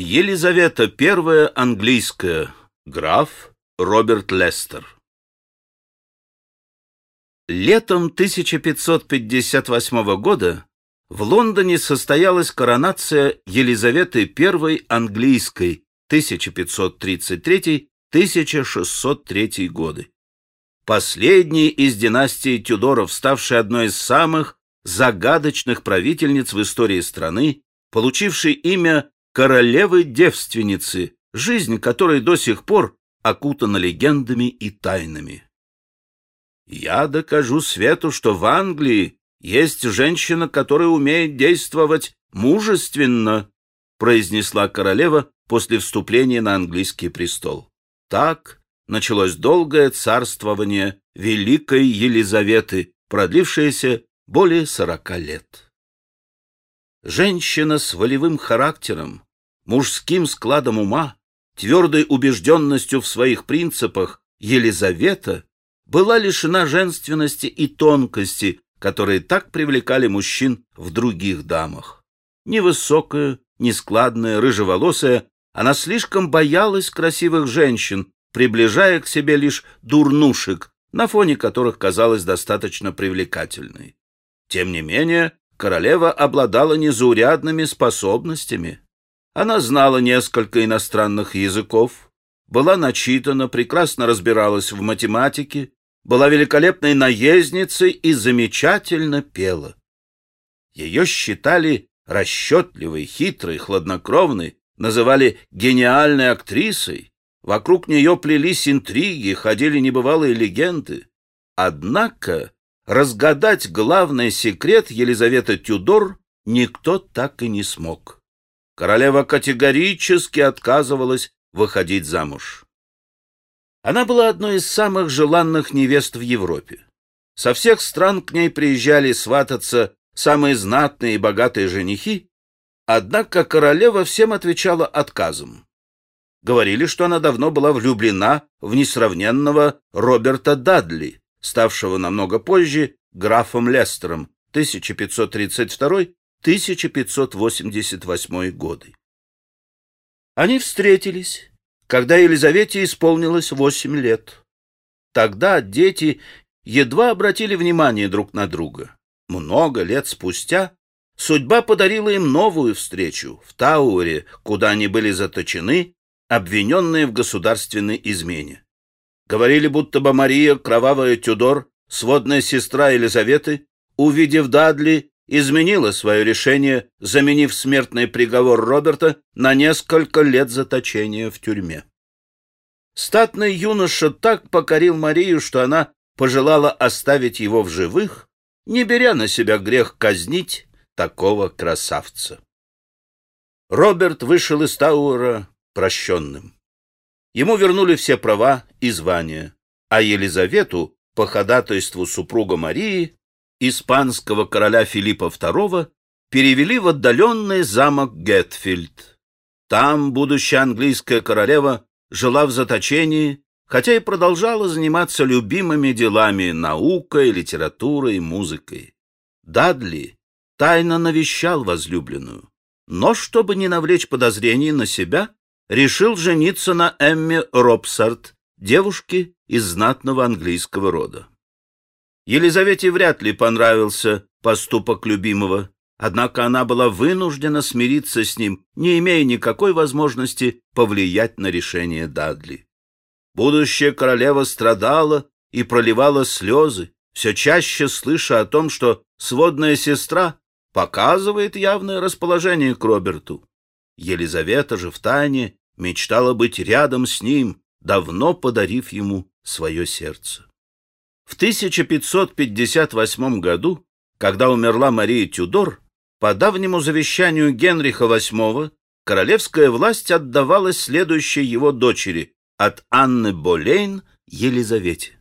Елизавета I английская. Граф Роберт Лестер. Летом 1558 года в Лондоне состоялась коронация Елизаветы I английской 1533-1603 годы. Последней из династии Тюдоров, ставшей одной из самых загадочных правительниц в истории страны, получившей имя королевы-девственницы, жизнь которой до сих пор окутана легендами и тайнами. Я докажу свету, что в Англии есть женщина, которая умеет действовать мужественно, произнесла королева после вступления на английский престол. Так началось долгое царствование великой Елизаветы, продлившееся более сорока лет. Женщина с волевым характером, мужским складом ума, твердой убежденностью в своих принципах, Елизавета была лишена женственности и тонкости, которые так привлекали мужчин в других дамах. Невысокая, нескладная, рыжеволосая, она слишком боялась красивых женщин, приближая к себе лишь дурнушек, на фоне которых казалась достаточно привлекательной. Тем не менее, королева обладала незаурядными способностями. Она знала несколько иностранных языков, была начитана, прекрасно разбиралась в математике, была великолепной наездницей и замечательно пела. Ее считали расчетливой, хитрой, хладнокровной, называли гениальной актрисой. Вокруг нее плелись интриги, ходили небывалые легенды. Однако разгадать главный секрет Елизаветы Тюдор никто так и не смог. Королева категорически отказывалась выходить замуж. Она была одной из самых желанных невест в Европе. Со всех стран к ней приезжали свататься самые знатные и богатые женихи, однако королева всем отвечала отказом. Говорили, что она давно была влюблена в несравненного Роберта Дадли, ставшего намного позже графом Лестером 1532-1588 годы. Они встретились, когда Елизавете исполнилось восемь лет. Тогда дети едва обратили внимание друг на друга. Много лет спустя судьба подарила им новую встречу в Тауэре, куда они были заточены, обвиненные в государственной измене. Говорили, будто бы Мария, кровавая Тюдор, сводная сестра Елизаветы, увидев Дадли, изменила свое решение, заменив смертный приговор Роберта на несколько лет заточения в тюрьме. Статный юноша так покорил Марию, что она пожелала оставить его в живых, не беря на себя грех казнить такого красавца. Роберт вышел из Тауэра прощенным. Ему вернули все права и звания, а Елизавету, по ходатайству супруга Марии, испанского короля Филиппа II, перевели в отдаленный замок Гетфильд. Там будущая английская королева жила в заточении, хотя и продолжала заниматься любимыми делами наукой, литературой, музыкой. Дадли тайно навещал возлюбленную, но, чтобы не навлечь подозрений на себя, решил жениться на Эмме Робсарт, девушке из знатного английского рода. Елизавете вряд ли понравился поступок любимого, однако она была вынуждена смириться с ним, не имея никакой возможности повлиять на решение Дадли. Будущая королева страдала и проливала слезы, все чаще слыша о том, что сводная сестра показывает явное расположение к Роберту. Елизавета же втайне мечтала быть рядом с ним, давно подарив ему свое сердце. В 1558 году, когда умерла Мария Тюдор, по давнему завещанию Генриха VIII королевская власть отдавалась следующей его дочери от Анны Болейн Елизавете.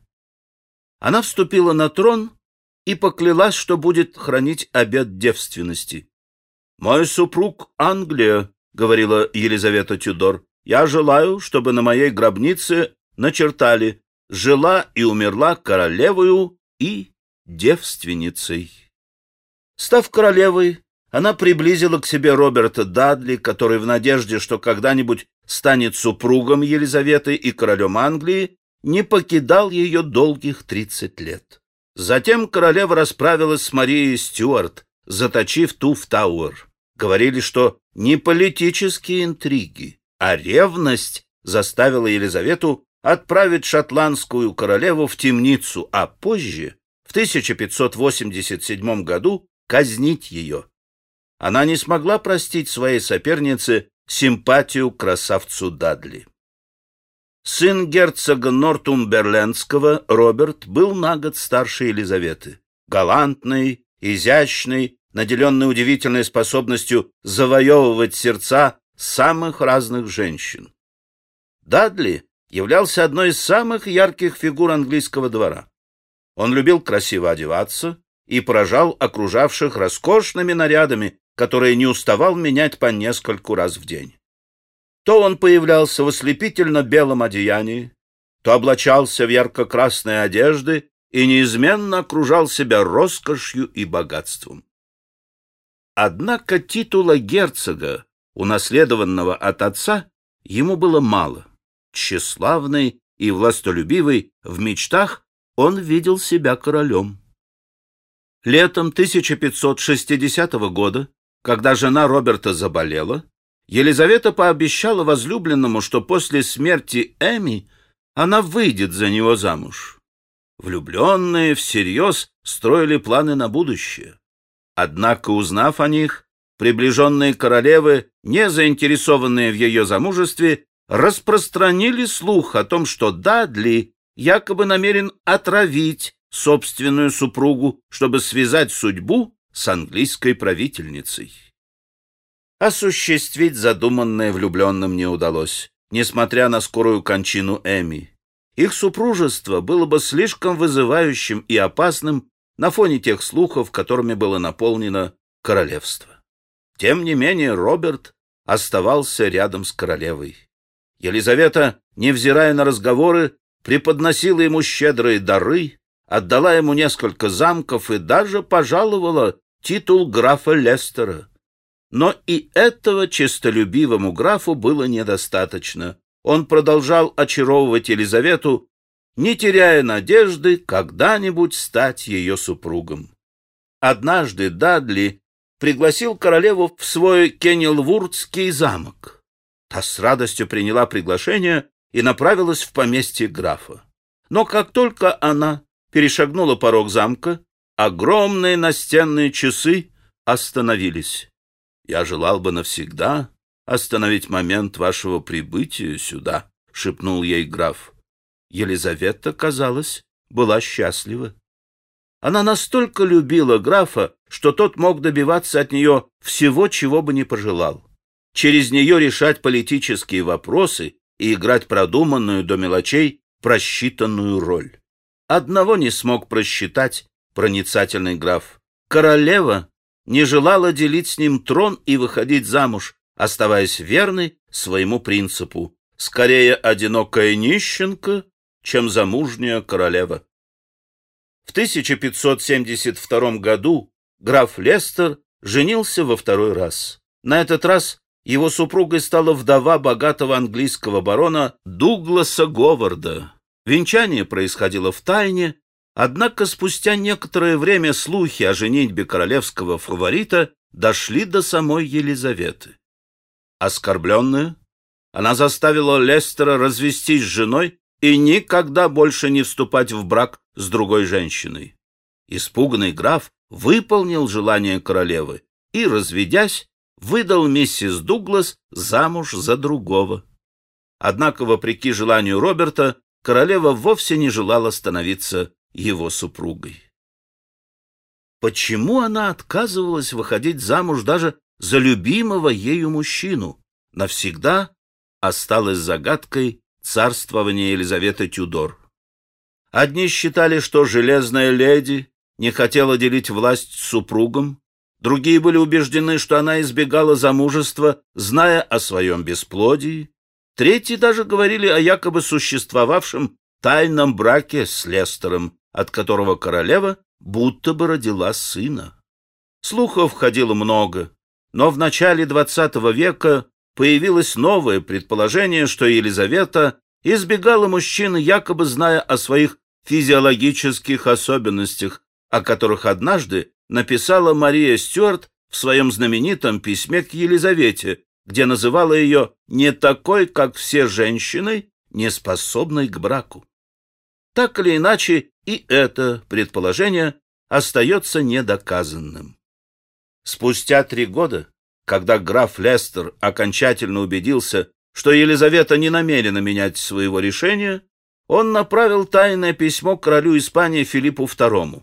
Она вступила на трон и поклялась, что будет хранить обет девственности. «Мой супруг Англия», — говорила Елизавета Тюдор, я желаю, чтобы на моей гробнице начертали «Жила и умерла королевою и девственницей». Став королевой, она приблизила к себе Роберта Дадли, который в надежде, что когда-нибудь станет супругом Елизаветы и королем Англии, не покидал ее долгих тридцать лет. Затем королева расправилась с Марией Стюарт, заточив ту в Тауэр. Говорили, что не политические интриги, а ревность заставила Елизавету отправить шотландскую королеву в темницу, а позже, в 1587 году, казнить ее. Она не смогла простить своей сопернице симпатию красавцу Дадли. Сын герцога Нортумберлендского, Роберт, был на год старше Елизаветы. Галантный, изящный, наделенный удивительной способностью завоевывать сердца самых разных женщин. Дадли являлся одной из самых ярких фигур английского двора. Он любил красиво одеваться и поражал окружавших роскошными нарядами, которые не уставал менять по нескольку раз в день. То он появлялся в ослепительно белом одеянии, то облачался в ярко-красные одежды и неизменно окружал себя роскошью и богатством. Однако титула герцога, унаследованного от отца, ему было мало тщеславный и властолюбивый, в мечтах он видел себя королем. Летом 1560 года, когда жена Роберта заболела, Елизавета пообещала возлюбленному, что после смерти Эми она выйдет за него замуж. Влюбленные всерьез строили планы на будущее. Однако, узнав о них, приближенные королевы, не заинтересованные в ее замужестве, распространили слух о том, что Дадли якобы намерен отравить собственную супругу, чтобы связать судьбу с английской правительницей. Осуществить задуманное влюбленным не удалось, несмотря на скорую кончину Эми. Их супружество было бы слишком вызывающим и опасным на фоне тех слухов, которыми было наполнено королевство. Тем не менее Роберт оставался рядом с королевой. Елизавета, невзирая на разговоры, преподносила ему щедрые дары, отдала ему несколько замков и даже пожаловала титул графа Лестера. Но и этого честолюбивому графу было недостаточно. Он продолжал очаровывать Елизавету, не теряя надежды когда-нибудь стать ее супругом. Однажды Дадли пригласил королеву в свой Кеннелвурдский замок. Та с радостью приняла приглашение и направилась в поместье графа. Но как только она перешагнула порог замка, огромные настенные часы остановились. Я желал бы навсегда остановить момент вашего прибытия сюда, — шепнул ей граф. Елизавета, казалось, была счастлива. Она настолько любила графа, что тот мог добиваться от нее всего, чего бы не пожелал через нее решать политические вопросы и играть продуманную до мелочей просчитанную роль. Одного не смог просчитать проницательный граф. Королева не желала делить с ним трон и выходить замуж, оставаясь верной своему принципу. Скорее одинокая нищенка, чем замужняя королева. В 1572 году граф Лестер женился во второй раз. На этот раз его супругой стала вдова богатого английского барона Дугласа Говарда. Венчание происходило в тайне, однако спустя некоторое время слухи о женитьбе королевского фаворита дошли до самой Елизаветы. Оскорбленная, она заставила Лестера развестись с женой и никогда больше не вступать в брак с другой женщиной. Испуганный граф выполнил желание королевы и, разведясь, выдал миссис Дуглас замуж за другого. Однако, вопреки желанию Роберта, королева вовсе не желала становиться его супругой. Почему она отказывалась выходить замуж даже за любимого ею мужчину? Навсегда осталась загадкой царствования Елизаветы Тюдор. Одни считали, что железная леди не хотела делить власть с супругом, Другие были убеждены, что она избегала замужества, зная о своем бесплодии. Третьи даже говорили о якобы существовавшем тайном браке с Лестером, от которого королева будто бы родила сына. Слухов ходило много, но в начале XX века появилось новое предположение, что Елизавета избегала мужчин, якобы зная о своих физиологических особенностях, о которых однажды написала Мария Стюарт в своем знаменитом письме к Елизавете, где называла ее не такой, как все женщины, не способной к браку. Так или иначе, и это предположение остается недоказанным. Спустя три года, когда граф Лестер окончательно убедился, что Елизавета не намерена менять своего решения, он направил тайное письмо королю Испании Филиппу II.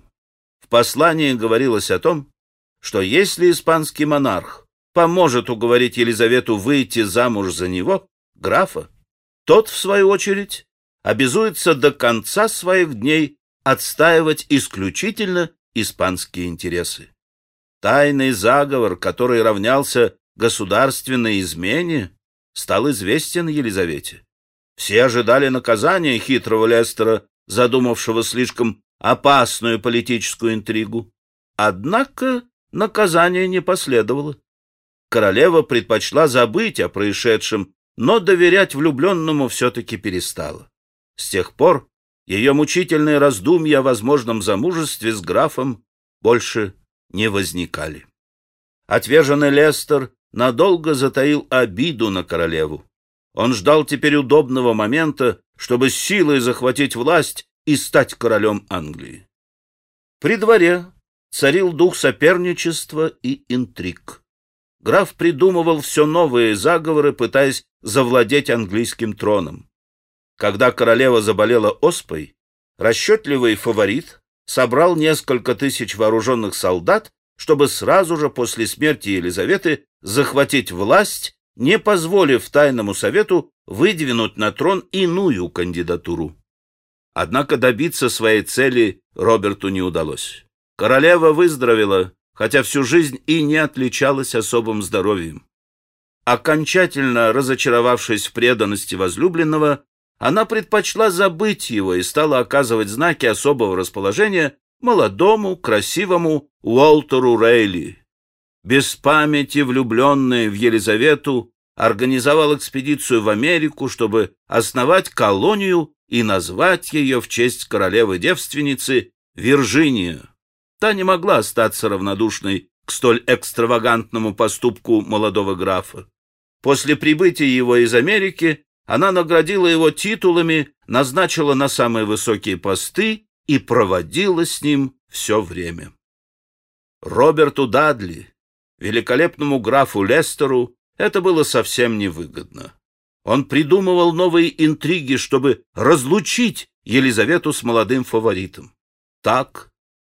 В послании говорилось о том, что если испанский монарх поможет уговорить Елизавету выйти замуж за него, графа, тот, в свою очередь, обязуется до конца своих дней отстаивать исключительно испанские интересы. Тайный заговор, который равнялся государственной измене, стал известен Елизавете. Все ожидали наказания хитрого Лестера, задумавшего слишком опасную политическую интригу. Однако наказание не последовало. Королева предпочла забыть о происшедшем, но доверять влюбленному все-таки перестала. С тех пор ее мучительные раздумья о возможном замужестве с графом больше не возникали. Отверженный Лестер надолго затаил обиду на королеву. Он ждал теперь удобного момента, чтобы силой захватить власть и стать королем Англии. При дворе царил дух соперничества и интриг. Граф придумывал все новые заговоры, пытаясь завладеть английским троном. Когда королева заболела оспой, расчетливый фаворит собрал несколько тысяч вооруженных солдат, чтобы сразу же после смерти Елизаветы захватить власть, не позволив тайному совету выдвинуть на трон иную кандидатуру. Однако добиться своей цели Роберту не удалось. Королева выздоровела, хотя всю жизнь и не отличалась особым здоровьем. Окончательно разочаровавшись в преданности возлюбленного, она предпочла забыть его и стала оказывать знаки особого расположения молодому, красивому Уолтеру Рейли. Без памяти влюбленный в Елизавету организовал экспедицию в Америку, чтобы основать колонию и назвать ее в честь королевы-девственницы Виржиния. Та не могла остаться равнодушной к столь экстравагантному поступку молодого графа. После прибытия его из Америки она наградила его титулами, назначила на самые высокие посты и проводила с ним все время. Роберту Дадли, великолепному графу Лестеру, это было совсем невыгодно. Он придумывал новые интриги, чтобы разлучить Елизавету с молодым фаворитом. Так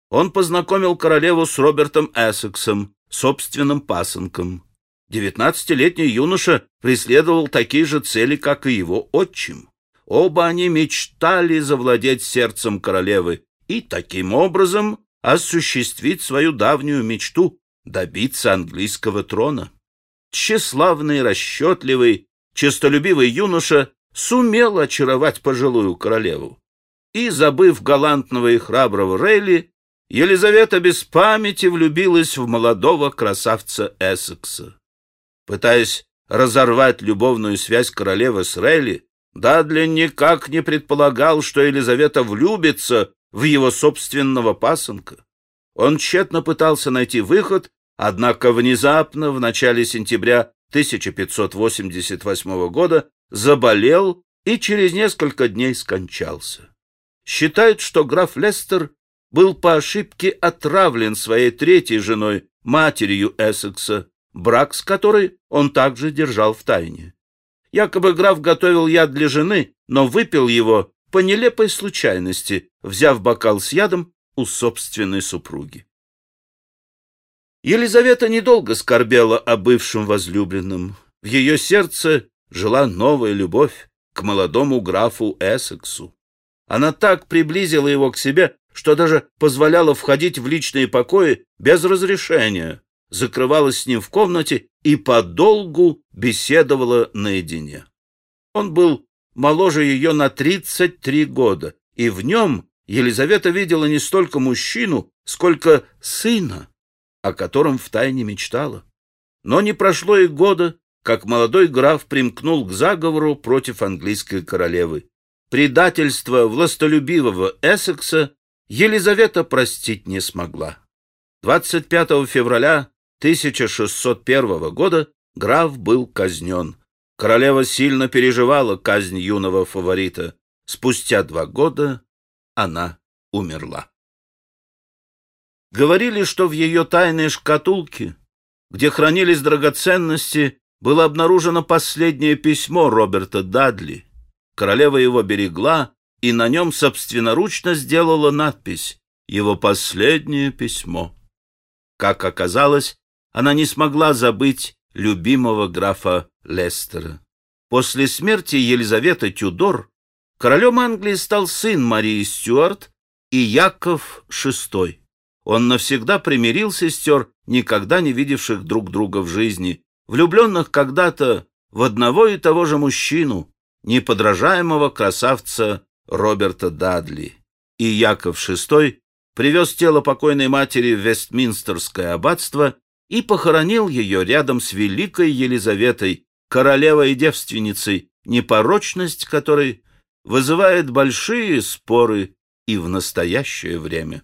он познакомил королеву с Робертом Эссексом, собственным пасынком. Девятнадцатилетний юноша преследовал такие же цели, как и его отчим. Оба они мечтали завладеть сердцем королевы и таким образом осуществить свою давнюю мечту — добиться английского трона. Тщеславный, расчетливый, честолюбивый юноша сумел очаровать пожилую королеву. И, забыв галантного и храброго Рейли, Елизавета без памяти влюбилась в молодого красавца Эссекса. Пытаясь разорвать любовную связь королевы с Рейли, Дадли никак не предполагал, что Елизавета влюбится в его собственного пасынка. Он тщетно пытался найти выход, однако внезапно в начале сентября 1588 года заболел и через несколько дней скончался. Считают, что граф Лестер был по ошибке отравлен своей третьей женой, матерью Эссекса, брак с которой он также держал в тайне. Якобы граф готовил яд для жены, но выпил его по нелепой случайности, взяв бокал с ядом у собственной супруги. Елизавета недолго скорбела о бывшем возлюбленном. В ее сердце жила новая любовь к молодому графу Эссексу. Она так приблизила его к себе, что даже позволяла входить в личные покои без разрешения, закрывалась с ним в комнате и подолгу беседовала наедине. Он был моложе ее на 33 года, и в нем Елизавета видела не столько мужчину, сколько сына. О котором втайне мечтала. Но не прошло и года, как молодой граф примкнул к заговору против английской королевы. Предательство властолюбивого Эссекса Елизавета простить не смогла. 25 февраля 1601 года граф был казнен. Королева сильно переживала казнь юного фаворита. Спустя два года она умерла. Говорили, что в ее тайной шкатулке, где хранились драгоценности, было обнаружено последнее письмо Роберта Дадли. Королева его берегла и на нем собственноручно сделала надпись «Его последнее письмо». Как оказалось, она не смогла забыть любимого графа Лестера. После смерти Елизаветы Тюдор королем Англии стал сын Марии Стюарт и Яков VI. Он навсегда примирил сестер, никогда не видевших друг друга в жизни, влюбленных когда-то в одного и того же мужчину, неподражаемого красавца Роберта Дадли. И Яков VI привез тело покойной матери в Вестминстерское аббатство и похоронил ее рядом с великой Елизаветой, королевой и девственницей, непорочность которой вызывает большие споры и в настоящее время.